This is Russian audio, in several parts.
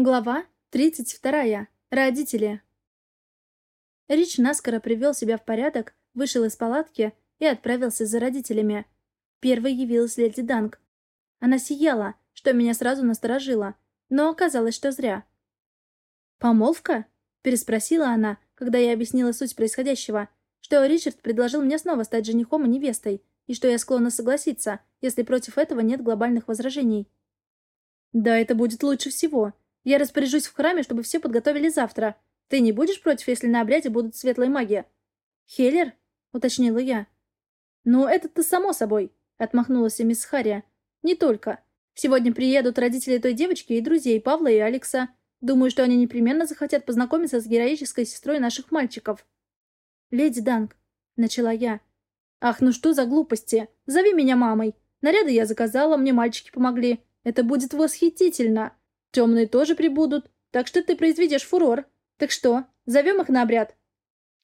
Глава 32. Родители. Рич наскоро привел себя в порядок, вышел из палатки и отправился за родителями. Первой явилась леди Данг. Она сияла, что меня сразу насторожило, но оказалось, что зря. «Помолвка?» — переспросила она, когда я объяснила суть происходящего, что Ричард предложил мне снова стать женихом и невестой, и что я склонна согласиться, если против этого нет глобальных возражений. «Да, это будет лучше всего», я распоряжусь в храме, чтобы все подготовили завтра. Ты не будешь против, если на обряде будут светлые маги?» «Хеллер?» — уточнила я. «Ну, это-то само собой», — отмахнулась мисс Харри. «Не только. Сегодня приедут родители той девочки и друзей Павла и Алекса. Думаю, что они непременно захотят познакомиться с героической сестрой наших мальчиков». «Леди Данг», — начала я. «Ах, ну что за глупости! Зови меня мамой. Наряды я заказала, мне мальчики помогли. Это будет восхитительно!» Темные тоже прибудут, так что ты произведешь фурор. Так что, зовем их на обряд?»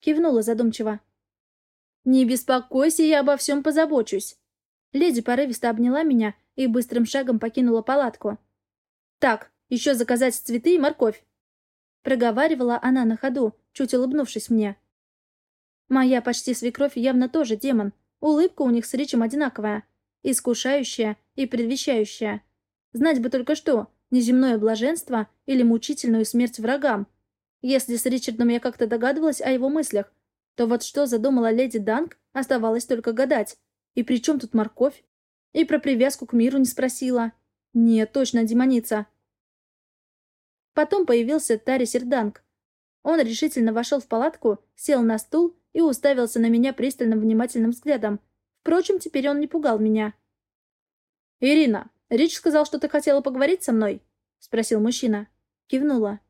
Кивнула задумчиво. «Не беспокойся, я обо всем позабочусь». Леди порывисто обняла меня и быстрым шагом покинула палатку. «Так, еще заказать цветы и морковь». Проговаривала она на ходу, чуть улыбнувшись мне. Моя почти свекровь явно тоже демон. Улыбка у них с Ричем одинаковая. Искушающая и предвещающая. Знать бы только что, неземное блаженство или мучительную смерть врагам. Если с Ричардом я как-то догадывалась о его мыслях, то вот что задумала леди Данг, оставалось только гадать. И при чем тут морковь? И про привязку к миру не спросила. Нет, точно демоница. Потом появился Тари Серданг. Он решительно вошел в палатку, сел на стул и уставился на меня пристальным внимательным взглядом. Впрочем, теперь он не пугал меня. «Ирина, «Рич сказал, что ты хотела поговорить со мной?» — спросил мужчина. Кивнула.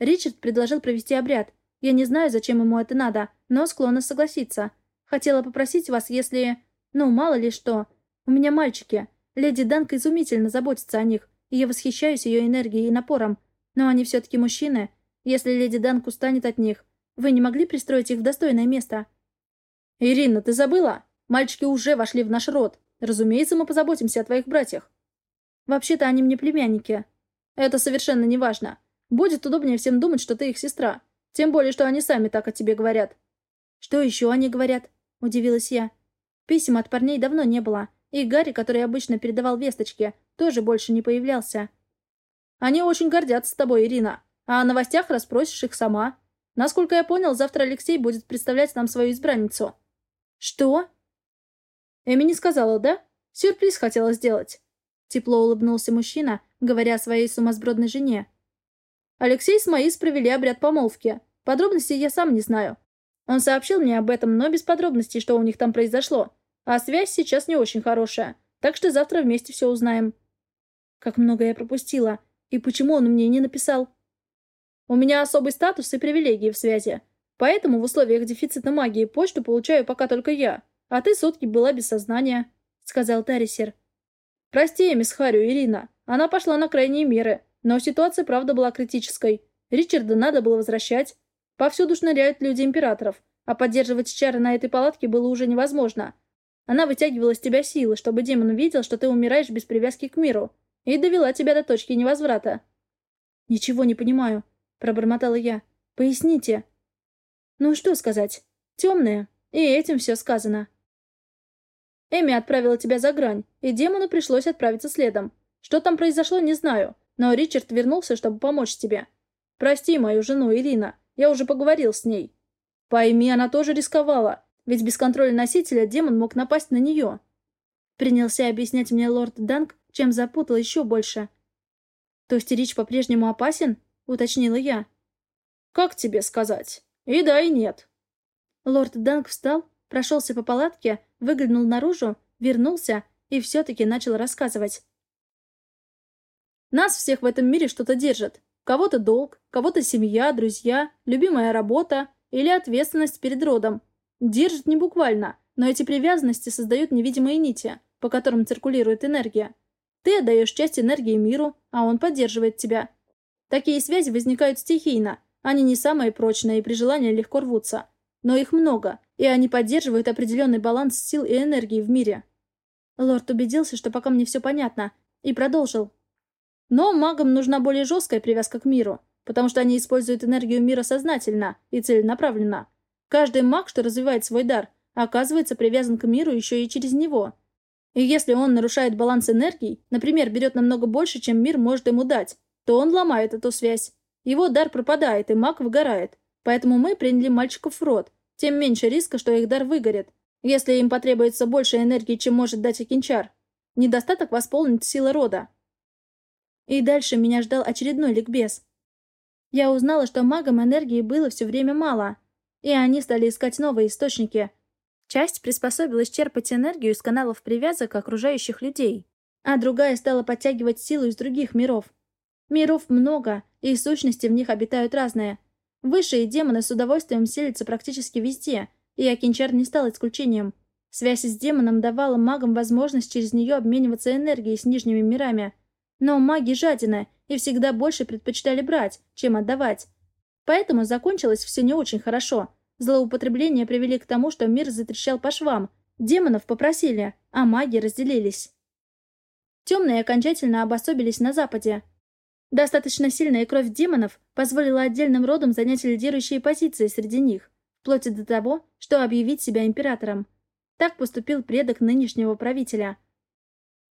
Ричард предложил провести обряд. Я не знаю, зачем ему это надо, но склонна согласиться. Хотела попросить вас, если... Ну, мало ли что. У меня мальчики. Леди Данка изумительно заботится о них, и я восхищаюсь ее энергией и напором. Но они все-таки мужчины. Если леди Данк устанет от них, вы не могли пристроить их в достойное место?» «Ирина, ты забыла? Мальчики уже вошли в наш род. Разумеется, мы позаботимся о твоих братьях. Вообще-то они мне племянники. Это совершенно не важно. Будет удобнее всем думать, что ты их сестра. Тем более, что они сами так о тебе говорят. Что еще они говорят? Удивилась я. Писем от парней давно не было. И Гарри, который обычно передавал весточки, тоже больше не появлялся. Они очень гордятся тобой, Ирина. А о новостях расспросишь их сама. Насколько я понял, завтра Алексей будет представлять нам свою избранницу. Что? Эми не сказала, да? Сюрприз хотела сделать. Тепло улыбнулся мужчина, говоря о своей сумасбродной жене. Алексей с Маис провели обряд помолвки. Подробностей я сам не знаю. Он сообщил мне об этом, но без подробностей, что у них там произошло. А связь сейчас не очень хорошая, так что завтра вместе все узнаем. Как много я пропустила. И почему он мне не написал? У меня особый статус и привилегии в связи. Поэтому в условиях дефицита магии почту получаю пока только я. А ты сутки была без сознания», — сказал Тарисер. «Прости, мисс Харю, Ирина. Она пошла на крайние меры. Но ситуация, правда, была критической. Ричарда надо было возвращать. Повсюду шныряют люди императоров, а поддерживать чары на этой палатке было уже невозможно. Она вытягивала с тебя силы, чтобы демон увидел, что ты умираешь без привязки к миру, и довела тебя до точки невозврата». «Ничего не понимаю», — пробормотала я. «Поясните». «Ну что сказать? Темная. И этим все сказано». Эми отправила тебя за грань, и демону пришлось отправиться следом. Что там произошло, не знаю, но Ричард вернулся, чтобы помочь тебе. Прости мою жену, Ирина, я уже поговорил с ней. Пойми, она тоже рисковала, ведь без контроля носителя демон мог напасть на нее. Принялся объяснять мне лорд Данк, чем запутал еще больше. То есть Рич по-прежнему опасен? Уточнила я. Как тебе сказать? И да, и нет. Лорд Данк встал, прошелся по палатке, выглянул наружу, вернулся и все-таки начал рассказывать. Нас всех в этом мире что-то держит. Кого-то долг, кого-то семья, друзья, любимая работа или ответственность перед родом. Держит не буквально, но эти привязанности создают невидимые нити, по которым циркулирует энергия. Ты отдаешь часть энергии миру, а он поддерживает тебя. Такие связи возникают стихийно, они не самые прочные и при желании легко рвутся. Но их много, и они поддерживают определенный баланс сил и энергии в мире. Лорд убедился, что пока мне все понятно, и продолжил. Но магам нужна более жесткая привязка к миру, потому что они используют энергию мира сознательно и целенаправленно. Каждый маг, что развивает свой дар, оказывается привязан к миру еще и через него. И если он нарушает баланс энергий, например, берет намного больше, чем мир может ему дать, то он ломает эту связь. Его дар пропадает, и маг выгорает. Поэтому мы приняли мальчиков в рот. Тем меньше риска, что их дар выгорит, если им потребуется больше энергии, чем может дать Акинчар. Недостаток восполнит сила рода. И дальше меня ждал очередной ликбез. Я узнала, что магам энергии было все время мало, и они стали искать новые источники. Часть приспособилась черпать энергию из каналов привязок окружающих людей, а другая стала подтягивать силу из других миров. Миров много, и сущности в них обитают разные. Высшие демоны с удовольствием селятся практически везде, и Акинчар не стал исключением. Связь с демоном давала магам возможность через нее обмениваться энергией с нижними мирами. Но маги жадины и всегда больше предпочитали брать, чем отдавать. Поэтому закончилось все не очень хорошо. Злоупотребления привели к тому, что мир затрещал по швам. Демонов попросили, а маги разделились. Темные окончательно обособились на западе. Достаточно сильная кровь демонов позволила отдельным родам занять лидирующие позиции среди них, вплоть до того, что объявить себя императором. Так поступил предок нынешнего правителя.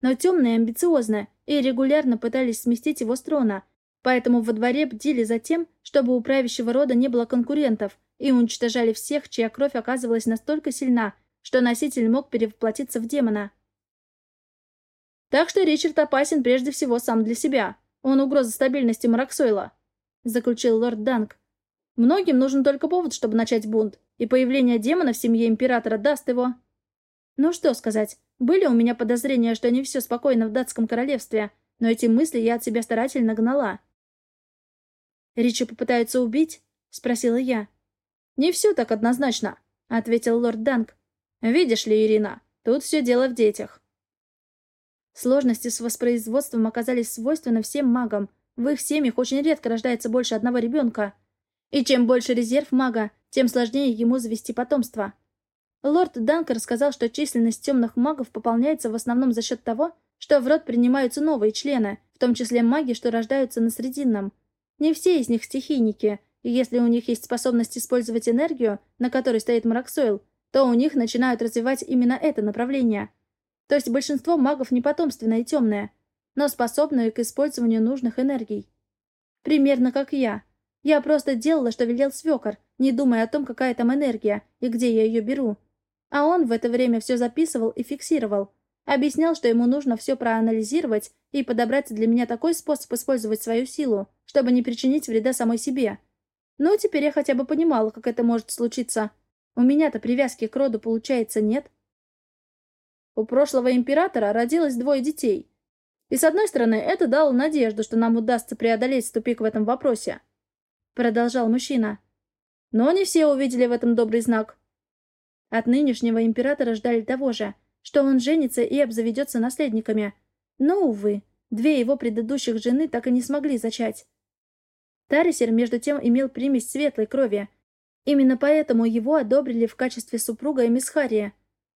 Но темные амбициозны и регулярно пытались сместить его с трона, поэтому во дворе бдили за тем, чтобы у правящего рода не было конкурентов, и уничтожали всех, чья кровь оказывалась настолько сильна, что носитель мог перевоплотиться в демона. Так что Ричард опасен прежде всего сам для себя. Он угроза стабильности Мараксойла, заключил лорд Данк. Многим нужен только повод, чтобы начать бунт, и появление демона в семье императора даст его. Ну что сказать, были у меня подозрения, что не все спокойно в датском королевстве, но эти мысли я от себя старательно гнала. «Ричи попытаются убить?» — спросила я. «Не все так однозначно», — ответил лорд Данк. «Видишь ли, Ирина, тут все дело в детях». Сложности с воспроизводством оказались свойственны всем магам. В их семьях очень редко рождается больше одного ребенка. И чем больше резерв мага, тем сложнее ему завести потомство. Лорд Данкер сказал, что численность темных магов пополняется в основном за счет того, что в род принимаются новые члены, в том числе маги, что рождаются на Срединном. Не все из них стихийники, и если у них есть способность использовать энергию, на которой стоит Мараксойл, то у них начинают развивать именно это направление. То есть большинство магов не потомственное и темное, но способные к использованию нужных энергий. Примерно как я. Я просто делала, что велел свекор, не думая о том, какая там энергия и где я ее беру. А он в это время все записывал и фиксировал. Объяснял, что ему нужно все проанализировать и подобрать для меня такой способ использовать свою силу, чтобы не причинить вреда самой себе. Ну, теперь я хотя бы понимала, как это может случиться. У меня-то привязки к роду, получается, нет. У прошлого императора родилось двое детей. И с одной стороны, это дало надежду, что нам удастся преодолеть тупик в этом вопросе. Продолжал мужчина. Но не все увидели в этом добрый знак. От нынешнего императора ждали того же, что он женится и обзаведется наследниками. Но, увы, две его предыдущих жены так и не смогли зачать. Тарисер, между тем, имел примесь светлой крови. Именно поэтому его одобрили в качестве супруга Эмисхария.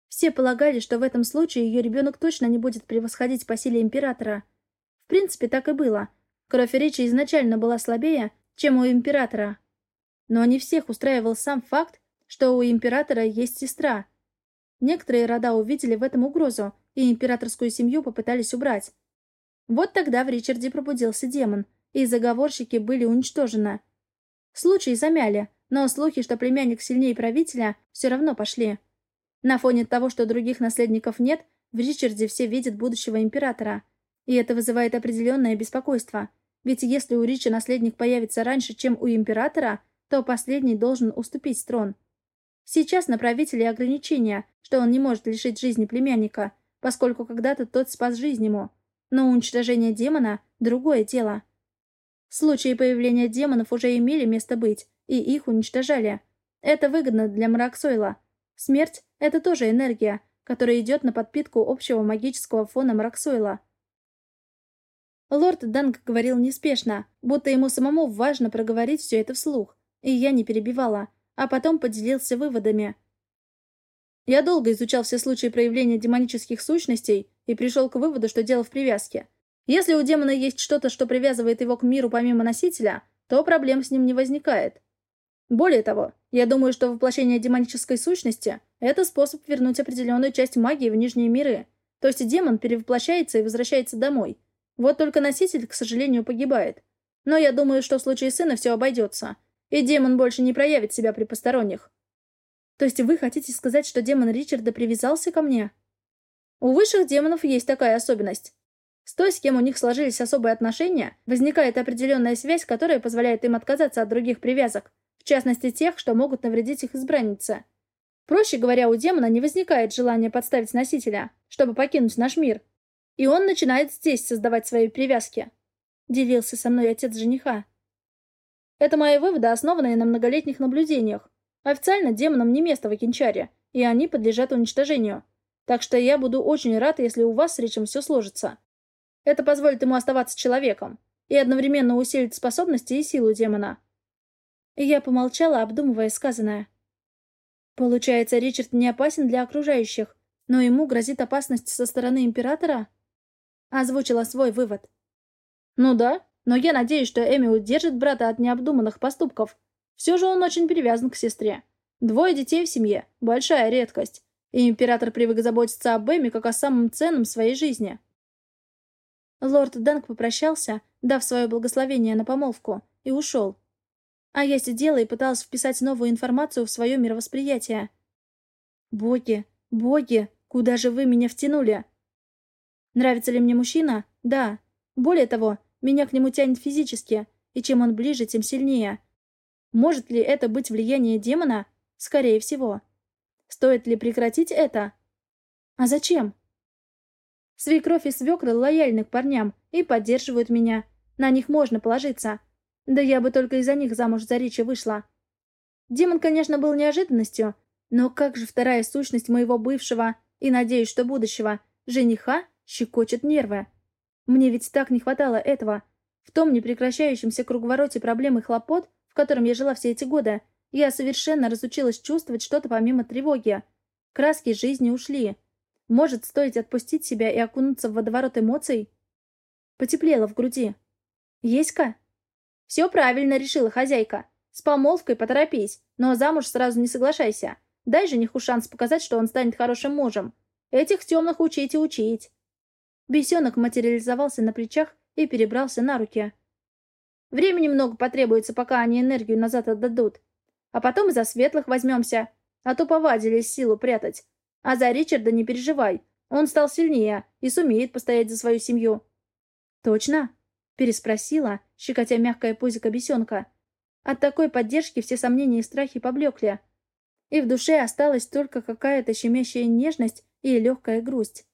Все полагали, что в этом случае ее ребенок точно не будет превосходить по силе императора. В принципе, так и было. Кровь речи изначально была слабее, чем у императора. Но не всех устраивал сам факт, что у императора есть сестра. Некоторые рода увидели в этом угрозу, и императорскую семью попытались убрать. Вот тогда в Ричарде пробудился демон, и заговорщики были уничтожены. Случай замяли, но слухи, что племянник сильнее правителя, все равно пошли. На фоне того, что других наследников нет, в Ричарде все видят будущего императора. И это вызывает определенное беспокойство. Ведь если у Рича наследник появится раньше, чем у императора, то последний должен уступить трон. Сейчас на правителе ограничения, что он не может лишить жизни племянника, поскольку когда-то тот спас жизнь ему. Но уничтожение демона – другое дело. Случаи появления демонов уже имели место быть, и их уничтожали. Это выгодно для Мраксойла. Смерть – это тоже энергия, которая идет на подпитку общего магического фона Мраксойла. Лорд Данг говорил неспешно, будто ему самому важно проговорить все это вслух, и я не перебивала – а потом поделился выводами. Я долго изучал все случаи проявления демонических сущностей и пришел к выводу, что дело в привязке. Если у демона есть что-то, что привязывает его к миру помимо носителя, то проблем с ним не возникает. Более того, я думаю, что воплощение демонической сущности — это способ вернуть определенную часть магии в нижние миры. То есть демон перевоплощается и возвращается домой. Вот только носитель, к сожалению, погибает. Но я думаю, что в случае сына все обойдется. И демон больше не проявит себя при посторонних. То есть вы хотите сказать, что демон Ричарда привязался ко мне? У высших демонов есть такая особенность. С той, с кем у них сложились особые отношения, возникает определенная связь, которая позволяет им отказаться от других привязок, в частности тех, что могут навредить их избраннице. Проще говоря, у демона не возникает желания подставить носителя, чтобы покинуть наш мир. И он начинает здесь создавать свои привязки. Делился со мной отец жениха. Это мои выводы, основанные на многолетних наблюдениях. Официально демонам не место в Акинчаре, и они подлежат уничтожению. Так что я буду очень рад, если у вас с Ричем все сложится. Это позволит ему оставаться человеком и одновременно усилит способности и силу демона. Я помолчала, обдумывая сказанное. Получается, Ричард не опасен для окружающих, но ему грозит опасность со стороны Императора? Озвучила свой вывод. Ну да, но я надеюсь, что Эми удержит брата от необдуманных поступков. Все же он очень привязан к сестре. Двое детей в семье – большая редкость. И император привык заботиться об Эми как о самом ценном своей жизни. Лорд Данк попрощался, дав свое благословение на помолвку, и ушел. А я сидела и пыталась вписать новую информацию в свое мировосприятие. «Боги, боги, куда же вы меня втянули?» Нравится ли мне мужчина? Да. Более того, меня к нему тянет физически, и чем он ближе, тем сильнее. Может ли это быть влияние демона? Скорее всего. Стоит ли прекратить это? А зачем? Свекровь и свекры лояльны к парням и поддерживают меня. На них можно положиться. Да я бы только из-за них замуж за Ричи вышла. Демон, конечно, был неожиданностью, но как же вторая сущность моего бывшего и, надеюсь, что будущего, жениха щекочет нервы. Мне ведь так не хватало этого. В том непрекращающемся круговороте проблем и хлопот, в котором я жила все эти годы, я совершенно разучилась чувствовать что-то помимо тревоги. Краски жизни ушли. Может, стоит отпустить себя и окунуться в водоворот эмоций? Потеплело в груди. Еська? Все правильно решила хозяйка. С помолвкой поторопись, но замуж сразу не соглашайся. Дай жениху шанс показать, что он станет хорошим мужем. Этих темных учить и учить. Бесенок материализовался на плечах и перебрался на руки. Времени много потребуется, пока они энергию назад отдадут. А потом и за светлых возьмемся, а то повадились силу прятать. А за Ричарда не переживай. Он стал сильнее и сумеет постоять за свою семью. «Точно?» — переспросила, щекотя мягкое пузико бесенка. От такой поддержки все сомнения и страхи поблекли. И в душе осталась только какая-то щемящая нежность и легкая грусть.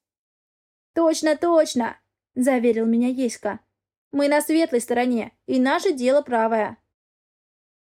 «Точно, точно!» — заверил меня Еська. «Мы на светлой стороне, и наше дело правое».